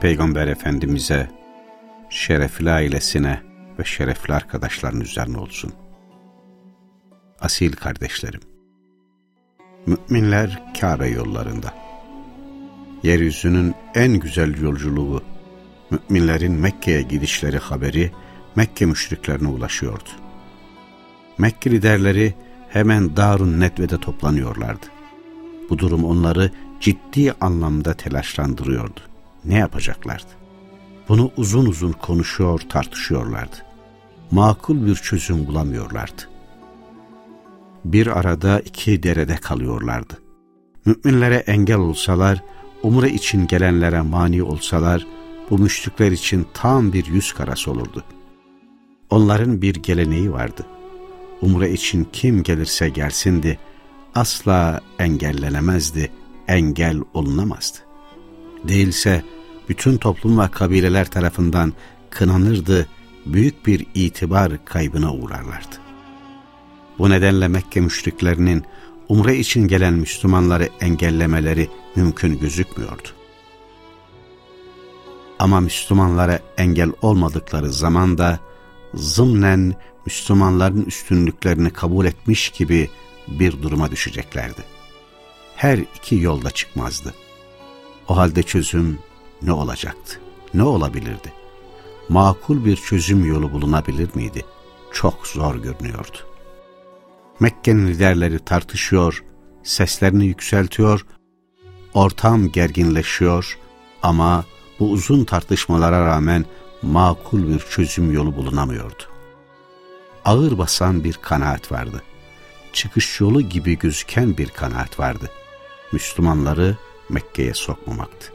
Peygamber Efendimiz'e, şerefli ailesine ve şerefli arkadaşların üzerine olsun. Asil kardeşlerim, müminler Kabe yollarında. Yeryüzünün en güzel yolculuğu, müminlerin Mekke'ye gidişleri haberi Mekke müşriklerine ulaşıyordu. Mekke liderleri hemen Darun Netve'de toplanıyorlardı. Bu durum onları ciddi anlamda telaşlandırıyordu. Ne yapacaklardı? Bunu uzun uzun konuşuyor, tartışıyorlardı. Makul bir çözüm bulamıyorlardı. Bir arada iki derede kalıyorlardı. Müminlere engel olsalar, umre için gelenlere mani olsalar, bu müşrikler için tam bir yüz karası olurdu. Onların bir geleneği vardı. Umre için kim gelirse gelsindi, asla engellenemezdi, engel olunamazdı. Değilse bütün toplum ve kabileler tarafından kınanırdı, büyük bir itibar kaybına uğrarlardı. Bu nedenle Mekke müşriklerinin umre için gelen Müslümanları engellemeleri mümkün gözükmüyordu. Ama Müslümanlara engel olmadıkları zaman da zımnen Müslümanların üstünlüklerini kabul etmiş gibi bir duruma düşeceklerdi. Her iki yolda çıkmazdı. O halde çözüm ne olacaktı? Ne olabilirdi? Makul bir çözüm yolu bulunabilir miydi? Çok zor görünüyordu. Mekke'nin liderleri tartışıyor, seslerini yükseltiyor, ortam gerginleşiyor ama bu uzun tartışmalara rağmen makul bir çözüm yolu bulunamıyordu. Ağır basan bir kanaat vardı. Çıkış yolu gibi gözüken bir kanaat vardı. Müslümanları Mekke'ye sokmamaktı.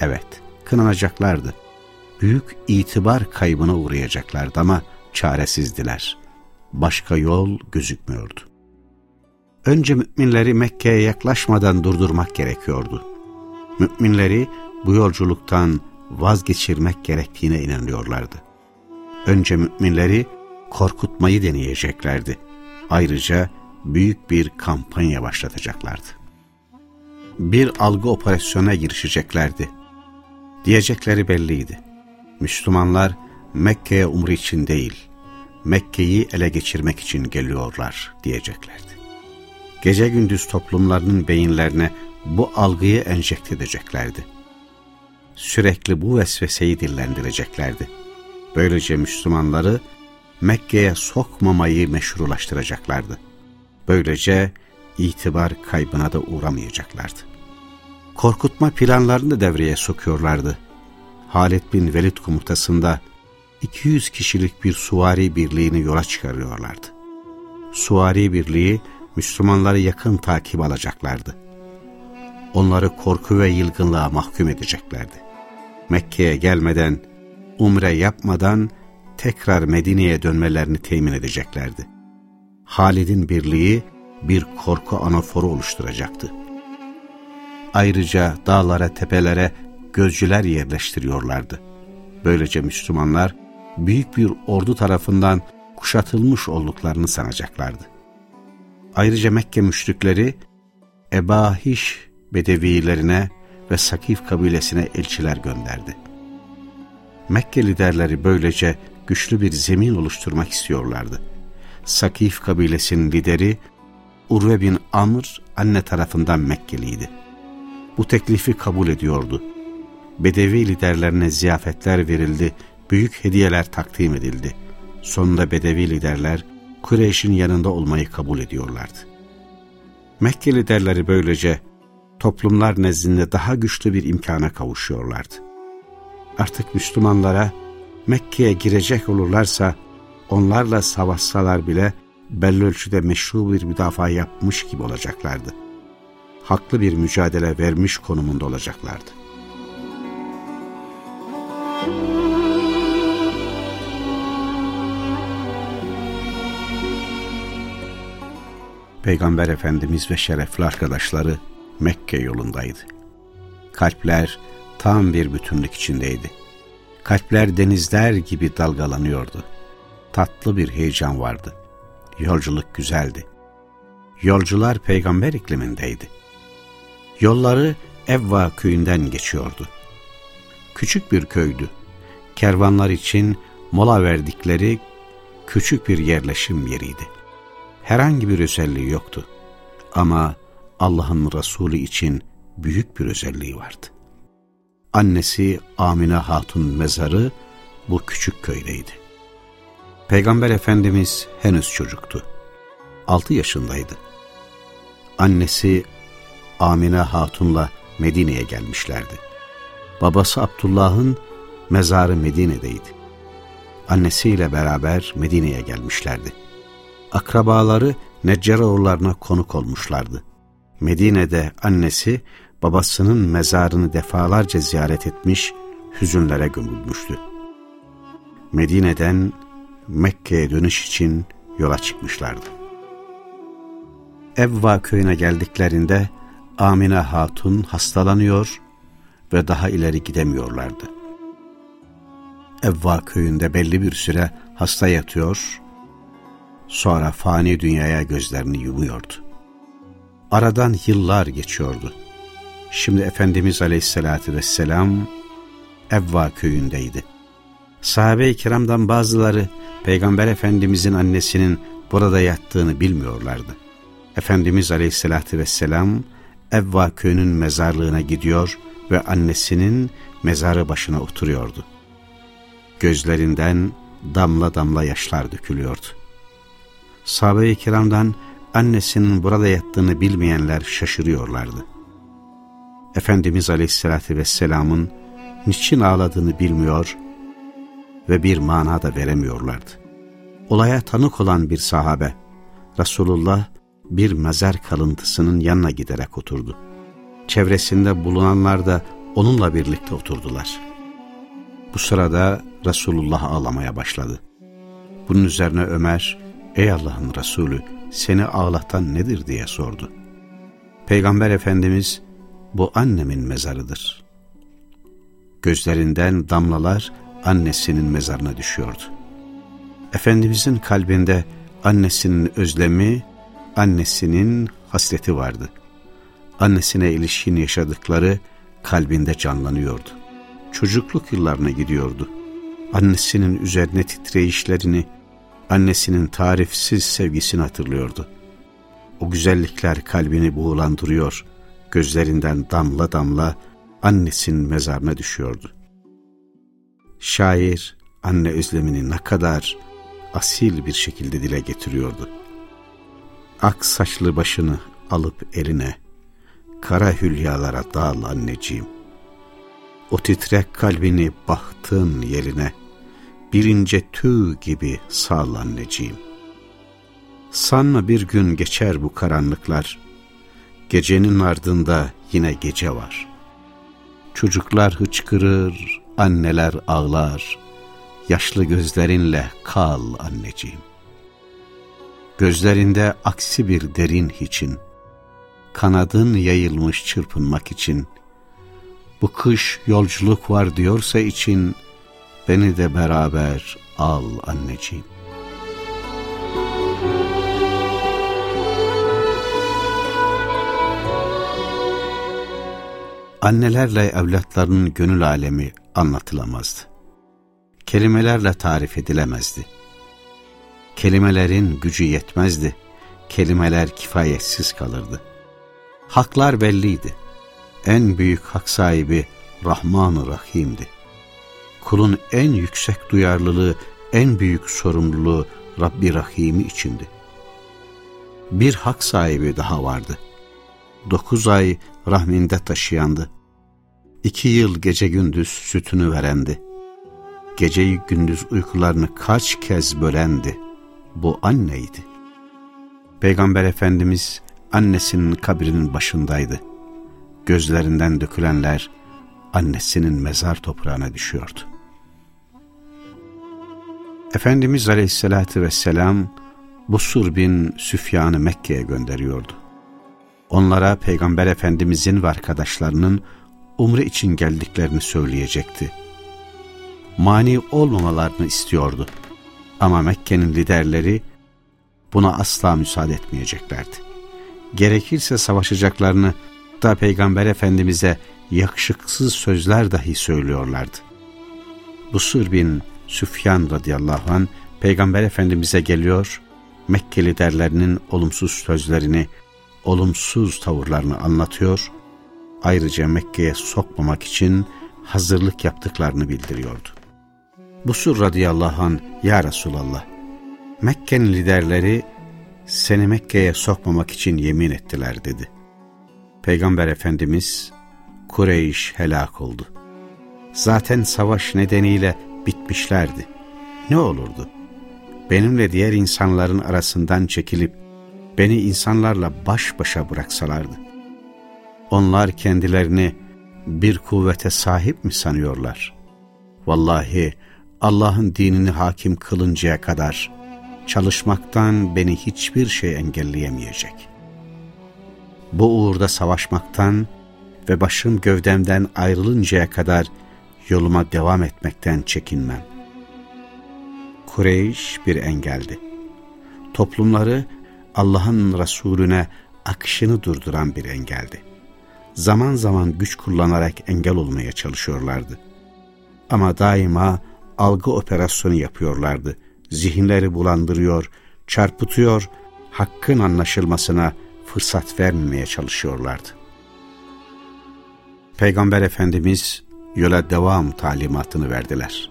Evet, kınanacaklardı. Büyük itibar kaybına uğrayacaklardı ama çaresizdiler. Başka yol gözükmüyordu. Önce müminleri Mekke'ye yaklaşmadan durdurmak gerekiyordu. Müminleri bu yolculuktan vazgeçirmek gerektiğine inanıyorlardı. Önce müminleri korkutmayı deneyeceklerdi. Ayrıca büyük bir kampanya başlatacaklardı. Bir algı operasyona girişeceklerdi. Diyecekleri belliydi. Müslümanlar Mekke'ye umre için değil, Mekke'yi ele geçirmek için geliyorlar diyeceklerdi. Gece gündüz toplumlarının beyinlerine bu algıyı enjekte edeceklerdi. Sürekli bu vesveseyi dillendireceklerdi. Böylece Müslümanları Mekke'ye sokmamayı meşrulaştıracaklardı. Böylece itibar kaybına da uğramayacaklardı. Korkutma planlarını devreye sokuyorlardı. Halid bin Velid komutasında 200 kişilik bir suvari birliğini yola çıkarıyorlardı. Suvari birliği Müslümanları yakın takip alacaklardı. Onları korku ve yılgınlığa mahkum edeceklerdi. Mekke'ye gelmeden, umre yapmadan tekrar Medine'ye dönmelerini temin edeceklerdi. Halid'in birliği bir korku anaforu oluşturacaktı. Ayrıca dağlara, tepelere gözcüler yerleştiriyorlardı. Böylece Müslümanlar büyük bir ordu tarafından kuşatılmış olduklarını sanacaklardı. Ayrıca Mekke müşrikleri Ebahiş bedevilerine ve Sakif kabilesine elçiler gönderdi. Mekke liderleri böylece güçlü bir zemin oluşturmak istiyorlardı. Sakif kabilesinin lideri Urve bin Amr anne tarafından Mekkeliydi. Bu teklifi kabul ediyordu. Bedevi liderlerine ziyafetler verildi, büyük hediyeler takdim edildi. Sonunda Bedevi liderler Kureyş'in yanında olmayı kabul ediyorlardı. Mekke liderleri böylece toplumlar nezdinde daha güçlü bir imkana kavuşuyorlardı. Artık Müslümanlara Mekke'ye girecek olurlarsa onlarla savaşsalar bile belli ölçüde meşru bir müdafaa yapmış gibi olacaklardı haklı bir mücadele vermiş konumunda olacaklardı. Peygamber Efendimiz ve şerefli arkadaşları Mekke yolundaydı. Kalpler tam bir bütünlük içindeydi. Kalpler denizler gibi dalgalanıyordu. Tatlı bir heyecan vardı. Yolculuk güzeldi. Yolcular peygamber iklimindeydi. Yolları Evva köyünden geçiyordu. Küçük bir köydü. Kervanlar için mola verdikleri küçük bir yerleşim yeriydi. Herhangi bir özelliği yoktu. Ama Allah'ın Resulü için büyük bir özelliği vardı. Annesi Amine Hatun mezarı bu küçük köydeydi. Peygamber Efendimiz henüz çocuktu. Altı yaşındaydı. Annesi Amine Hatun'la Medine'ye gelmişlerdi. Babası Abdullah'ın mezarı Medine'deydi. Annesiyle beraber Medine'ye gelmişlerdi. Akrabaları Neccaroğullarına konuk olmuşlardı. Medine'de annesi babasının mezarını defalarca ziyaret etmiş, hüzünlere gömülmüştü. Medine'den Mekke'ye dönüş için yola çıkmışlardı. Evva köyüne geldiklerinde Amine Hatun hastalanıyor ve daha ileri gidemiyorlardı. Evva köyünde belli bir süre hasta yatıyor, sonra fani dünyaya gözlerini yumuyordu. Aradan yıllar geçiyordu. Şimdi Efendimiz Aleyhisselatü Vesselam Evva köyündeydi. Sahabe-i kiramdan bazıları Peygamber Efendimizin annesinin burada yattığını bilmiyorlardı. Efendimiz Aleyhisselatü Vesselam Evva köyünün mezarlığına gidiyor ve annesinin mezarı başına oturuyordu. Gözlerinden damla damla yaşlar dökülüyordu. Sahabe-i kiramdan annesinin burada yattığını bilmeyenler şaşırıyorlardı. Efendimiz Aleyhisselatü Vesselam'ın niçin ağladığını bilmiyor ve bir mana da veremiyorlardı. Olaya tanık olan bir sahabe, Resulullah bir mezar kalıntısının yanına giderek oturdu. Çevresinde bulunanlar da onunla birlikte oturdular. Bu sırada Resulullah ağlamaya başladı. Bunun üzerine Ömer, ''Ey Allah'ın Resulü, seni ağlatan nedir?'' diye sordu. Peygamber Efendimiz, ''Bu annemin mezarıdır.'' Gözlerinden damlalar annesinin mezarına düşüyordu. Efendimizin kalbinde annesinin özlemi, annesinin hasreti vardı. Annesine ilişkin yaşadıkları kalbinde canlanıyordu. Çocukluk yıllarına gidiyordu. Annesinin üzerine titreyişlerini, annesinin tarifsiz sevgisini hatırlıyordu. O güzellikler kalbini buğulandırıyor, gözlerinden damla damla annesinin mezarına düşüyordu. Şair anne özlemini ne kadar asil bir şekilde dile getiriyordu. Ak saçlı başını alıp eline, kara hülyalara dağıl anneciğim. O titrek kalbini bahtın yerine, birince tüy gibi sal anneciğim. Sanma bir gün geçer bu karanlıklar, gecenin ardında yine gece var. Çocuklar hıçkırır, anneler ağlar, yaşlı gözlerinle kal anneciğim. Gözlerinde aksi bir derin hiçin, kanadın yayılmış çırpınmak için, bu kış yolculuk var diyorsa için, beni de beraber al anneciğim. Annelerle evlatlarının gönül alemi anlatılamazdı. Kelimelerle tarif edilemezdi. Kelimelerin gücü yetmezdi. Kelimeler kifayetsiz kalırdı. Haklar belliydi. En büyük hak sahibi Rahman-ı Rahim'di. Kulun en yüksek duyarlılığı, en büyük sorumluluğu Rabbi Rahim'i içindi. Bir hak sahibi daha vardı. Dokuz ay rahminde taşıyandı. İki yıl gece gündüz sütünü verendi. Geceyi gündüz uykularını kaç kez bölendi. Bu anneydi. Peygamber Efendimiz annesinin kabrinin başındaydı. Gözlerinden dökülenler annesinin mezar toprağına düşüyordu. Efendimiz Aleyhisselatü Vesselam Busur bin Süfyan'ı Mekke'ye gönderiyordu. Onlara Peygamber Efendimizin ve arkadaşlarının umre için geldiklerini söyleyecekti. Mani olmamalarını istiyordu. Ama Mekke'nin liderleri buna asla müsaade etmeyeceklerdi. Gerekirse savaşacaklarını da Peygamber Efendimiz'e yakışıksız sözler dahi söylüyorlardı. Busur bin Süfyan radıyallahu an Peygamber Efendimiz'e geliyor, Mekke liderlerinin olumsuz sözlerini, olumsuz tavırlarını anlatıyor, ayrıca Mekke'ye sokmamak için hazırlık yaptıklarını bildiriyordu. Busur radıyallahu an Ya Resulallah, Mekke'nin liderleri seni Mekke'ye sokmamak için yemin ettiler dedi. Peygamber Efendimiz Kureyş helak oldu. Zaten savaş nedeniyle bitmişlerdi. Ne olurdu? Benimle diğer insanların arasından çekilip beni insanlarla baş başa bıraksalardı. Onlar kendilerini bir kuvvete sahip mi sanıyorlar? Vallahi Allah'ın dinini hakim kılıncaya kadar çalışmaktan beni hiçbir şey engelleyemeyecek. Bu uğurda savaşmaktan ve başım gövdemden ayrılıncaya kadar yoluma devam etmekten çekinmem. Kureyş bir engeldi. Toplumları Allah'ın Resulüne akışını durduran bir engeldi. Zaman zaman güç kullanarak engel olmaya çalışıyorlardı. Ama daima algı operasyonu yapıyorlardı. Zihinleri bulandırıyor, çarpıtıyor, hakkın anlaşılmasına fırsat vermemeye çalışıyorlardı. Peygamber Efendimiz yola devam talimatını verdiler.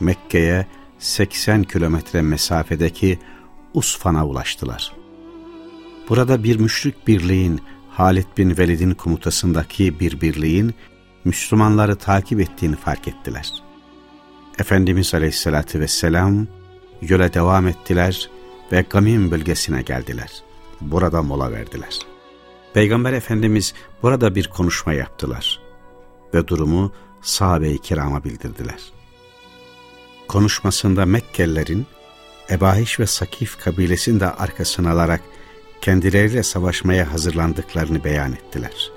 Mekke'ye 80 kilometre mesafedeki Usfan'a ulaştılar. Burada bir müşrik birliğin, Halid bin Velid'in komutasındaki bir birliğin Müslümanları takip ettiğini fark ettiler. Efendimiz Aleyhisselatü Vesselam yola devam ettiler ve Gamim bölgesine geldiler. Burada mola verdiler. Peygamber Efendimiz burada bir konuşma yaptılar ve durumu sahabe-i kirama bildirdiler. Konuşmasında Mekkelilerin Ebahiş ve Sakif kabilesini de arkasına alarak kendileriyle savaşmaya hazırlandıklarını beyan ettiler.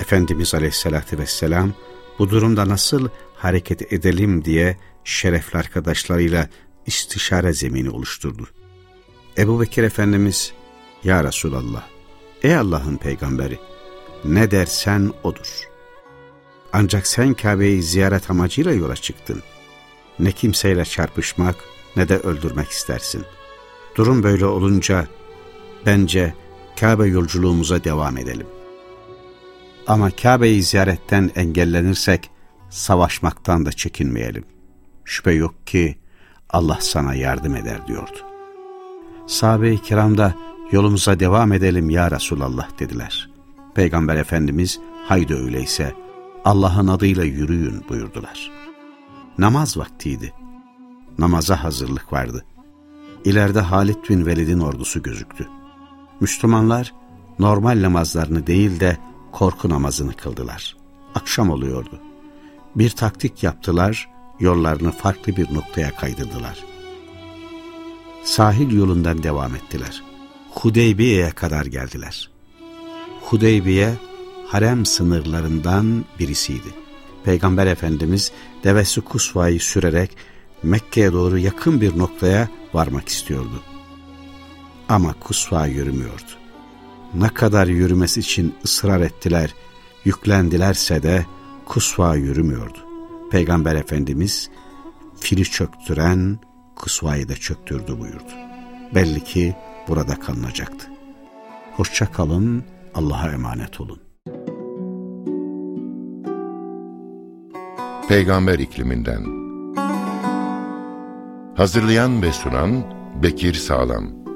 Efendimiz Aleyhisselatü Vesselam bu durumda nasıl hareket edelim diye şerefli arkadaşlarıyla istişare zemini oluşturdu. Ebu Bekir Efendimiz, Ya Resulallah, ey Allah'ın peygamberi, ne dersen odur. Ancak sen Kabe'yi ziyaret amacıyla yola çıktın. Ne kimseyle çarpışmak ne de öldürmek istersin. Durum böyle olunca bence Kabe yolculuğumuza devam edelim. Ama Kabe'yi ziyaretten engellenirsek savaşmaktan da çekinmeyelim. Şüphe yok ki Allah sana yardım eder diyordu. Sahabe-i kiram da yolumuza devam edelim ya Resulallah dediler. Peygamber Efendimiz haydi öyleyse Allah'ın adıyla yürüyün buyurdular. Namaz vaktiydi. Namaza hazırlık vardı. İleride Halid bin Velid'in ordusu gözüktü. Müslümanlar normal namazlarını değil de korku namazını kıldılar. Akşam oluyordu. Bir taktik yaptılar, yollarını farklı bir noktaya kaydırdılar. Sahil yolundan devam ettiler. Hudeybiye'ye kadar geldiler. Hudeybiye, harem sınırlarından birisiydi. Peygamber Efendimiz devesi kusvayı sürerek Mekke'ye doğru yakın bir noktaya varmak istiyordu. Ama kusva yürümüyordu. Ne kadar yürümesi için ısrar ettiler, yüklendilerse de kusva yürümüyordu. Peygamber Efendimiz fili çöktüren kusvayı da çöktürdü buyurdu. Belli ki burada kalınacaktı. Hoşça kalın, Allah'a emanet olun. Peygamber ikliminden Hazırlayan ve sunan Bekir Sağlam